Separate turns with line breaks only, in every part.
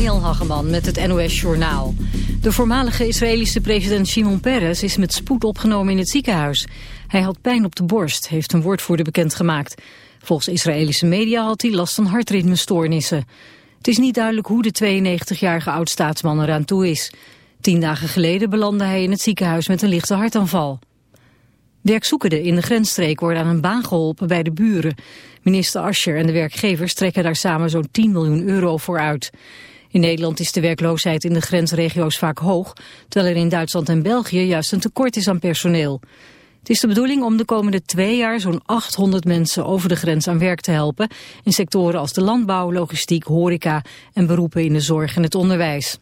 Mariel met het NOS Journaal. De voormalige Israëlische president Shimon Peres is met spoed opgenomen in het ziekenhuis. Hij had pijn op de borst, heeft een woordvoerder bekendgemaakt. Volgens Israëlische media had hij last van hartritmestoornissen. Het is niet duidelijk hoe de 92-jarige oud-staatsman eraan toe is. Tien dagen geleden belandde hij in het ziekenhuis met een lichte hartaanval. Werkzoekenden in de grensstreek worden aan een baan geholpen bij de buren. Minister Ascher en de werkgevers trekken daar samen zo'n 10 miljoen euro voor uit. In Nederland is de werkloosheid in de grensregio's vaak hoog, terwijl er in Duitsland en België juist een tekort is aan personeel. Het is de bedoeling om de komende twee jaar zo'n 800 mensen over de grens aan werk te helpen in sectoren als de landbouw, logistiek, horeca en beroepen in de zorg en het onderwijs.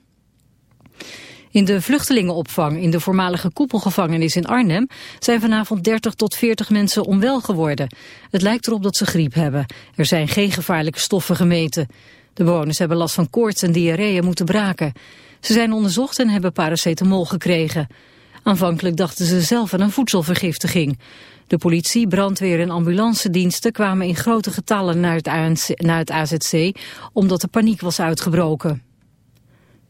In de vluchtelingenopvang in de voormalige koepelgevangenis in Arnhem zijn vanavond 30 tot 40 mensen onwel geworden. Het lijkt erop dat ze griep hebben. Er zijn geen gevaarlijke stoffen gemeten. De bewoners hebben last van koorts en diarree moeten braken. Ze zijn onderzocht en hebben paracetamol gekregen. Aanvankelijk dachten ze zelf aan een voedselvergiftiging. De politie, brandweer en ambulancediensten kwamen in grote getallen naar het, naar het AZC omdat er paniek was uitgebroken.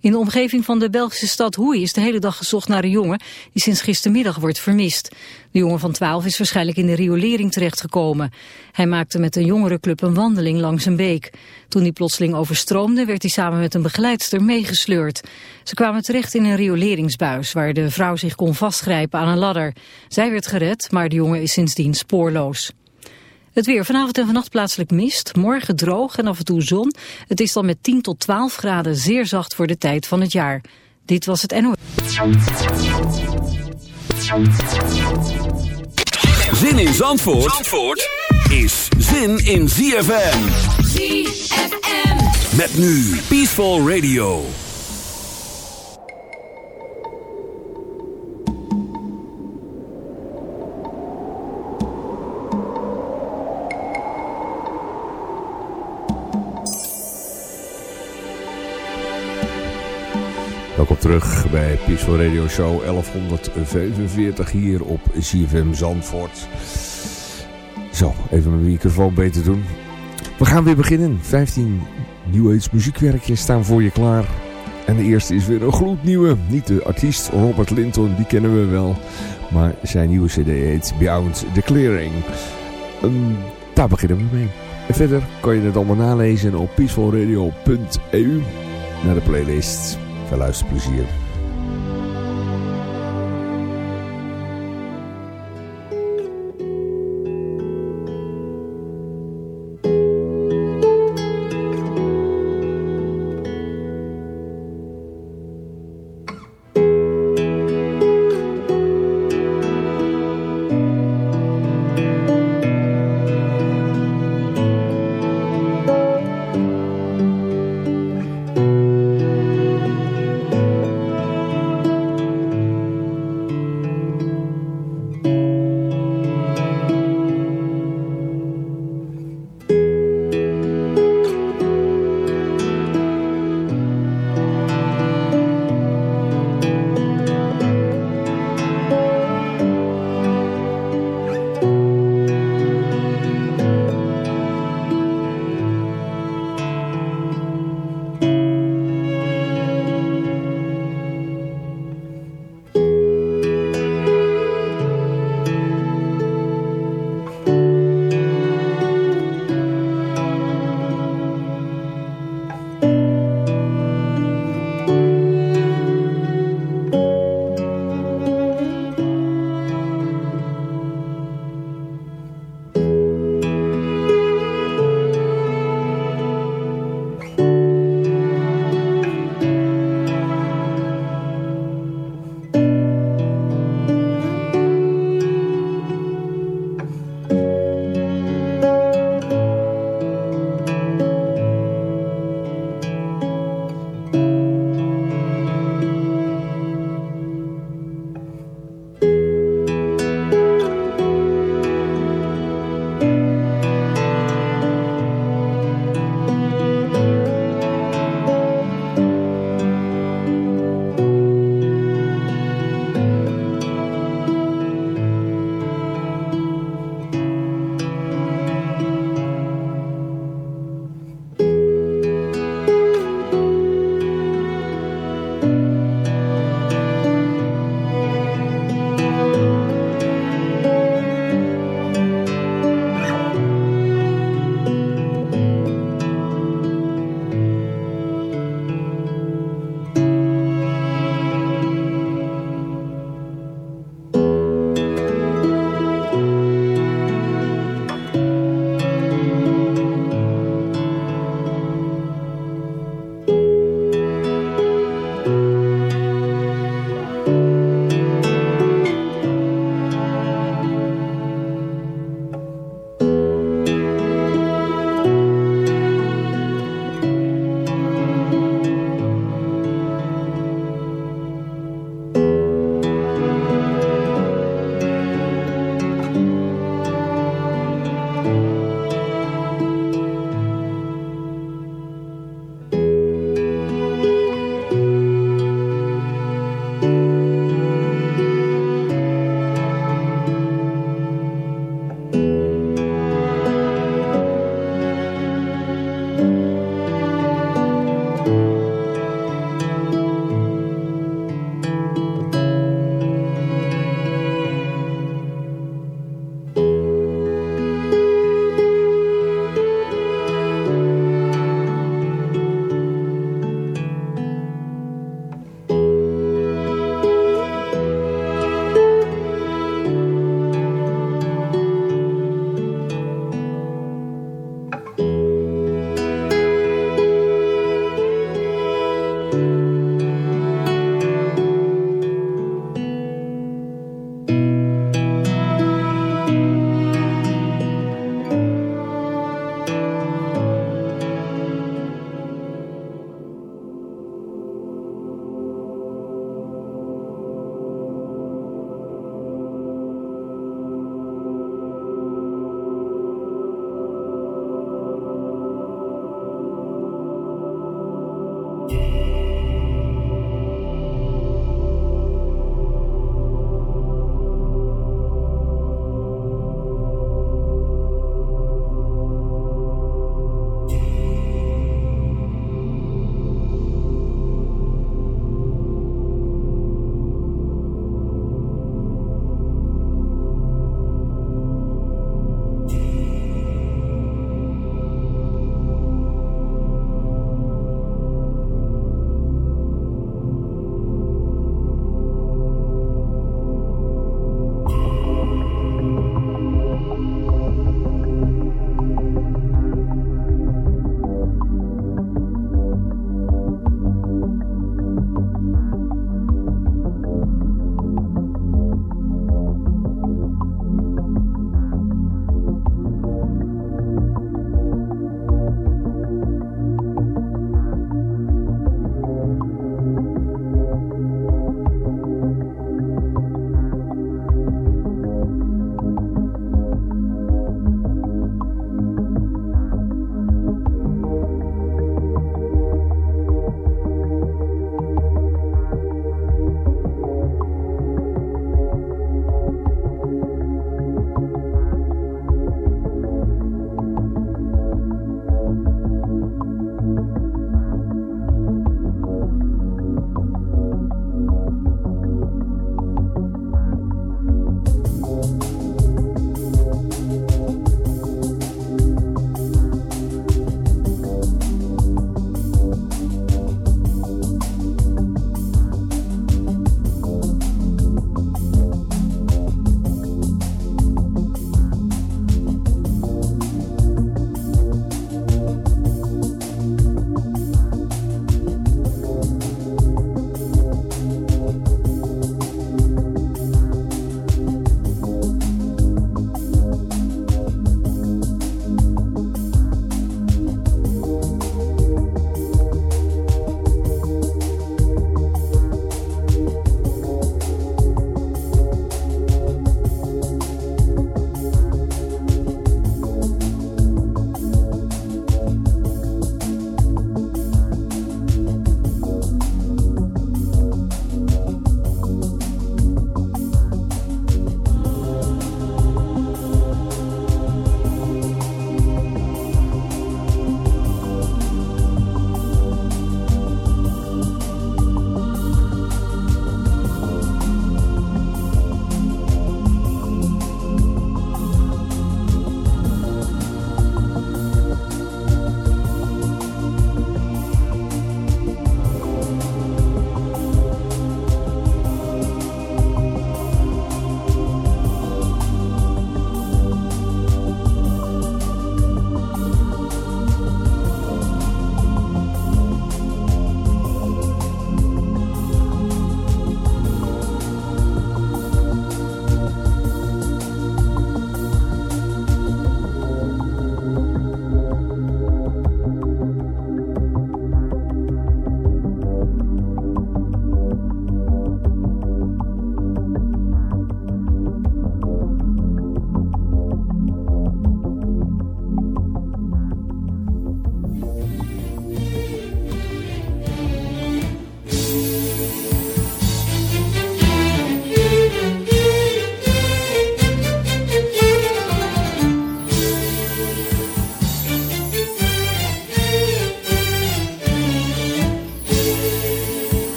In de omgeving van de Belgische stad Hoei is de hele dag gezocht naar een jongen die sinds gistermiddag wordt vermist. De jongen van 12 is waarschijnlijk in de riolering terechtgekomen. Hij maakte met een jongerenclub een wandeling langs een beek. Toen die plotseling overstroomde werd hij samen met een begeleidster meegesleurd. Ze kwamen terecht in een rioleringsbuis waar de vrouw zich kon vastgrijpen aan een ladder. Zij werd gered, maar de jongen is sindsdien spoorloos. Het weer vanavond en vannacht plaatselijk mist. Morgen droog en af en toe zon. Het is dan met 10 tot 12 graden zeer zacht voor de tijd van het jaar. Dit was het NO.
Zin in Zandvoort, Zandvoort is zin in ZFM. ZFM. Met nu Peaceful Radio.
Welkom terug bij Peaceful Radio Show 1145 hier op CFM Zandvoort. Zo, even mijn microfoon beter doen. We gaan weer beginnen. 15 New Age muziekwerkjes staan voor je klaar. En de eerste is weer een gloednieuwe. Niet de artiest Robert Linton, die kennen we wel. Maar zijn nieuwe cd heet Beyond the Clearing. Daar beginnen we mee. En verder kan je het allemaal nalezen op peacefulradio.eu naar de playlist. aquela arcebispo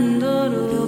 abandonó.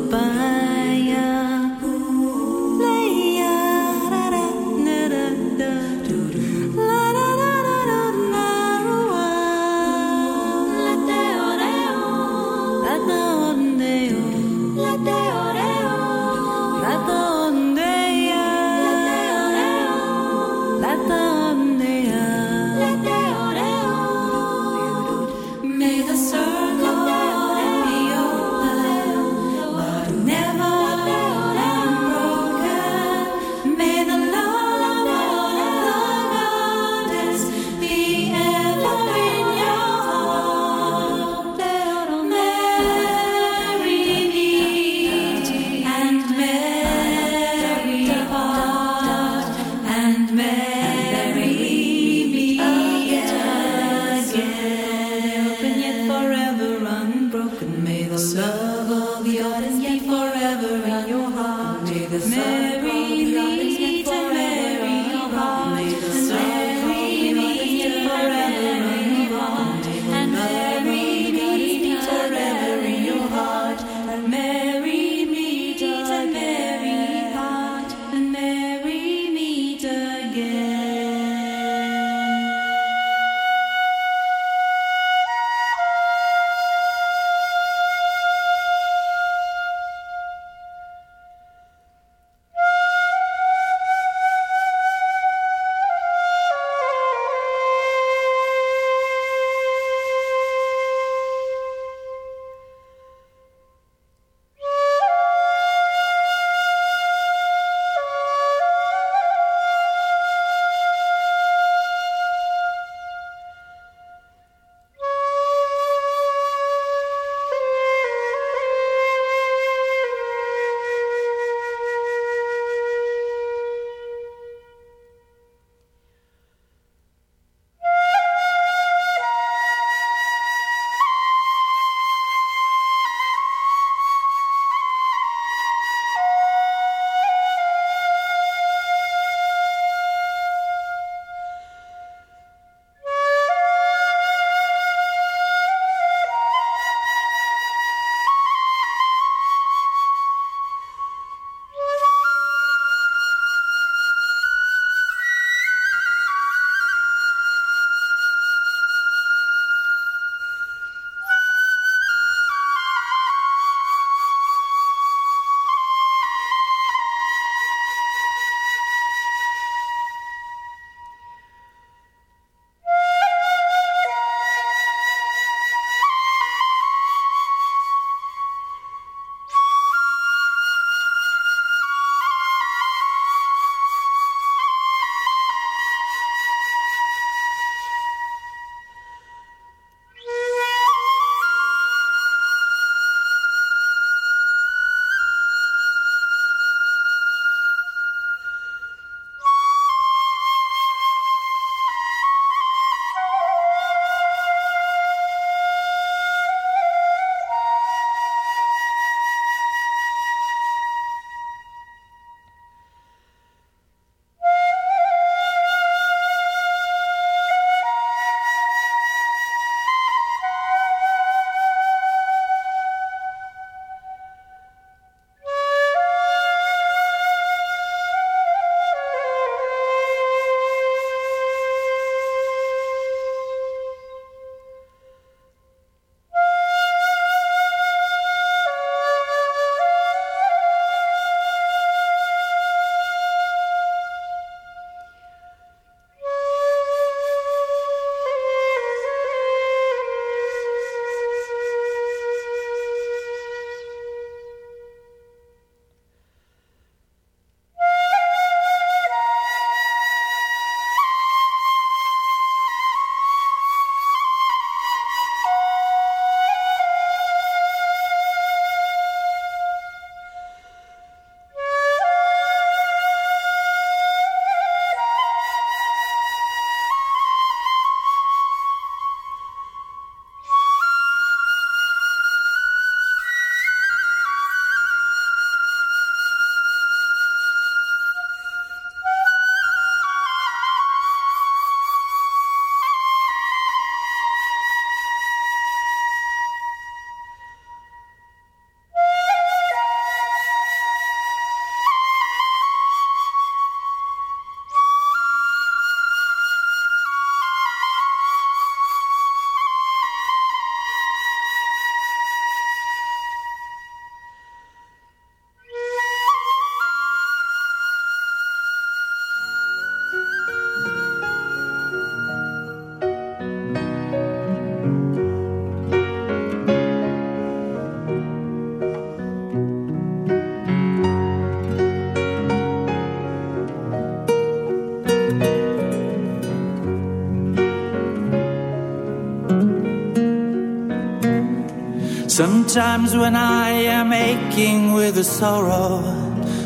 Sometimes when I am aching with a sorrow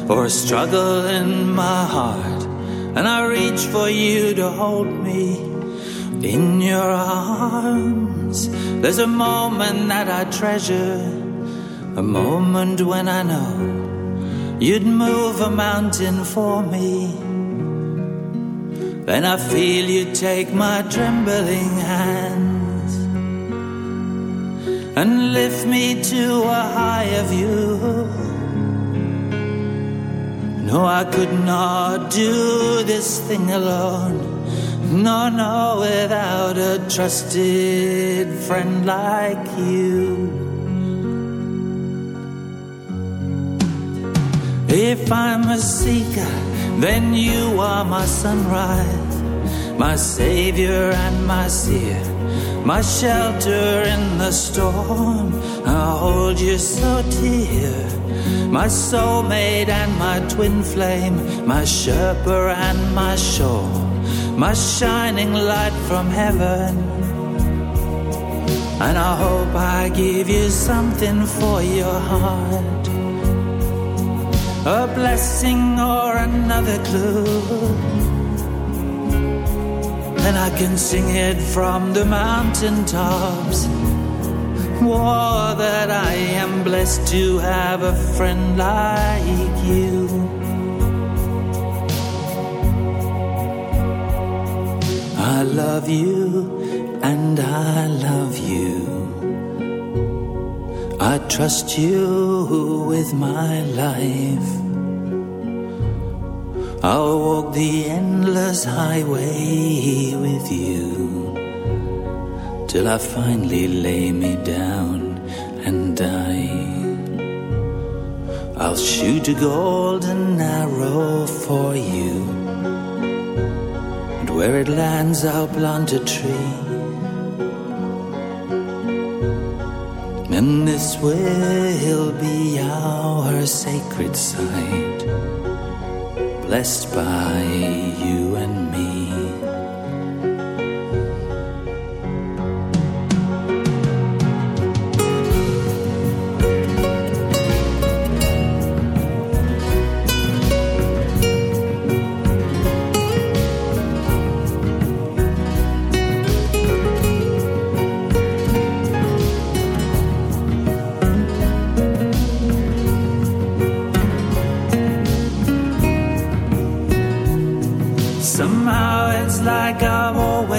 or a struggle in my heart, and I reach for you to hold me in your arms, there's a moment that I treasure, a moment when I know you'd move a mountain for me. Then I feel you take my trembling hands and lift me to a higher view. No, I could not do this thing alone. No, no, without a trusted friend like you. If I'm a seeker, then you are my sunrise, my savior and my seer, my shelter in the storm. I hold you so dear my soulmate and my twin flame, my Sherpa and my shore, my shining light from heaven. And I hope I give you something for your heart, a blessing or another clue. And I can sing it from the mountain tops Oh, that I am blessed to have a friend like you. I love you and I love you. I trust you with my life. I'll walk the endless highway with you till I finally lay me down and die. I'll shoot a golden arrow for you, and where it lands, I'll plant a tree. And this will be our sacred site, blessed by you and me.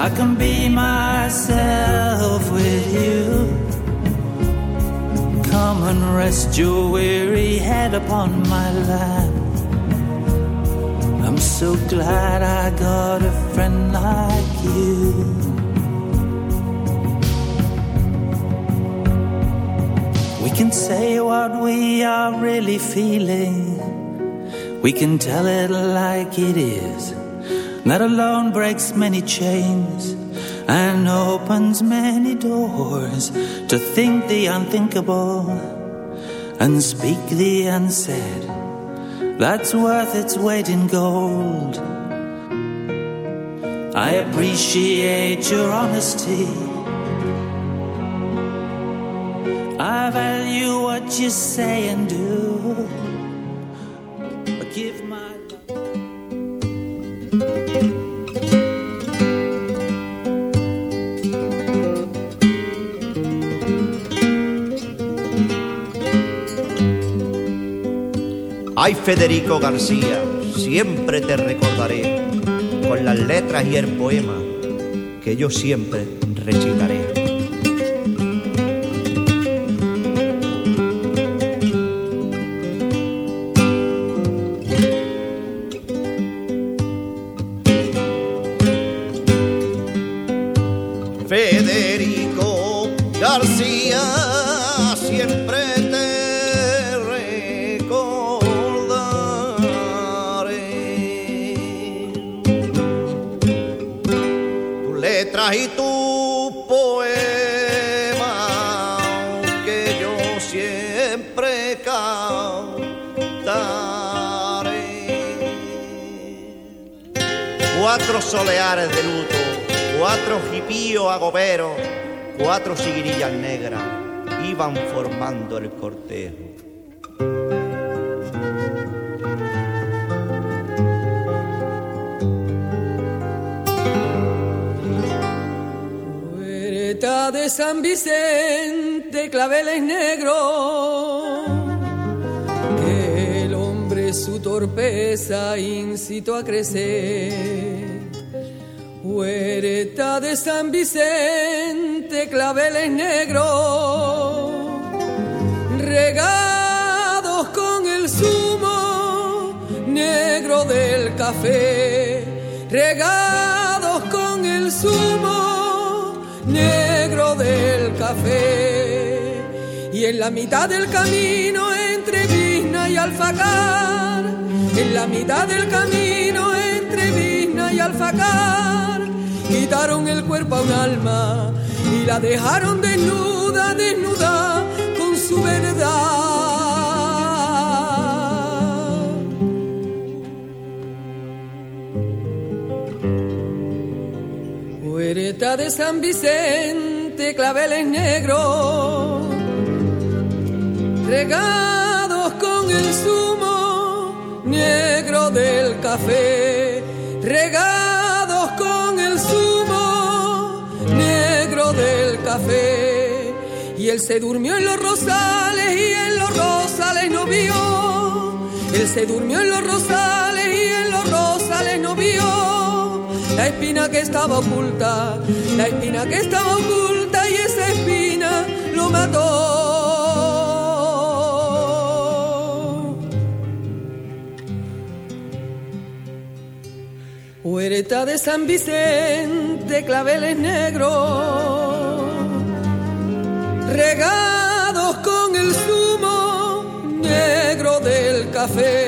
I can be myself with you. Come and rest your weary head upon my lap. I'm so glad I got a friend like you. We can say what we are really feeling. We can tell it like it is. That alone breaks many chains and opens many doors to think the unthinkable and speak the unsaid. That's worth its weight in gold. I appreciate your honesty I value what you say and do.
Ay Federico García, siempre te recordaré con las letras y el poema que yo siempre recitaré. Soleares de luto, cuatro jipíos agoberos, cuatro siguirillas negras iban formando el cortejo.
de San Vicente, claveles negros, que el hombre su torpeza incitó a crecer. Huerta de San Vicente, claveles negros, regados con el zumo negro del café, regados con el zumo negro del café. Y en la mitad del camino entre Vizna y Alfacar, en la mitad del camino entre Vizna y Alfacar, quitaron el cuerpo a un alma y la dejaron desnuda, desnuda con su verdad. de San Vicente, claveles negros, regados con el zumo negro del café, regados café. Y él se durmió en los rosales y en los rosales no vio. Él se durmió en los rosales y en los rosales no vio la espina que estaba oculta, la espina que estaba oculta y esa espina lo mató. Huerta de San Vicente, claveles negros, regados con el zumo negro del café,